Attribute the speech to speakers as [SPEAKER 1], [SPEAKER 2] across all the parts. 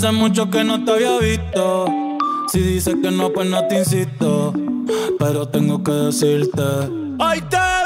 [SPEAKER 1] hace mucho que no te había visto. Si dices que no, pues no te insisto. Pero tengo que decirte: Ay, te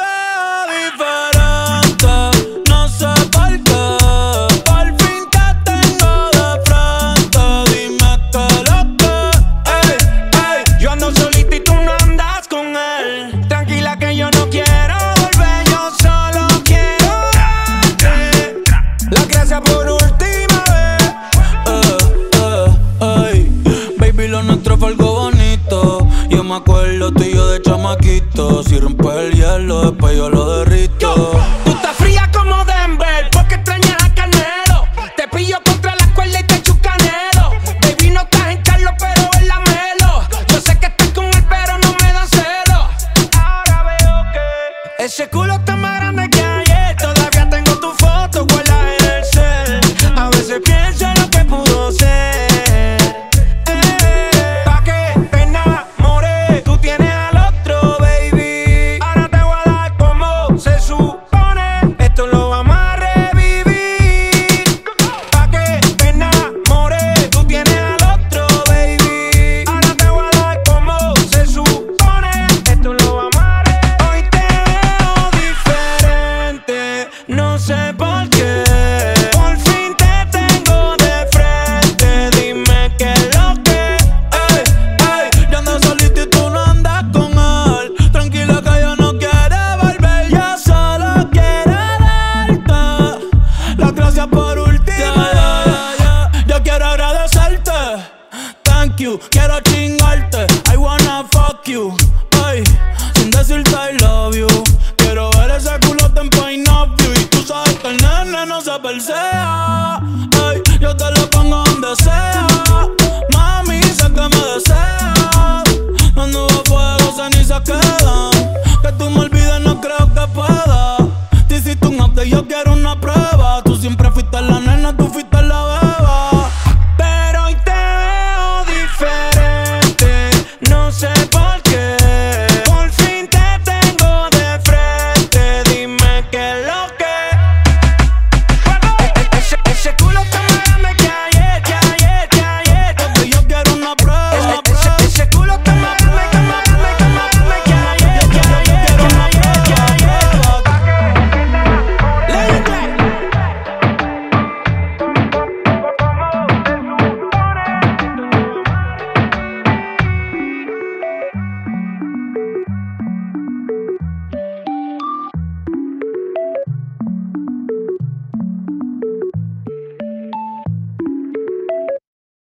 [SPEAKER 1] no te persea. Hey, yo te lo pongo donde sea. Mami, sé que me deseas. Las nubes, fuego, cenizas quedan. Que tú me olvides, no creo que pueda. Te hiciste un update, yo quiero una prueba. Tú siempre fuiste la nena, tú fuiste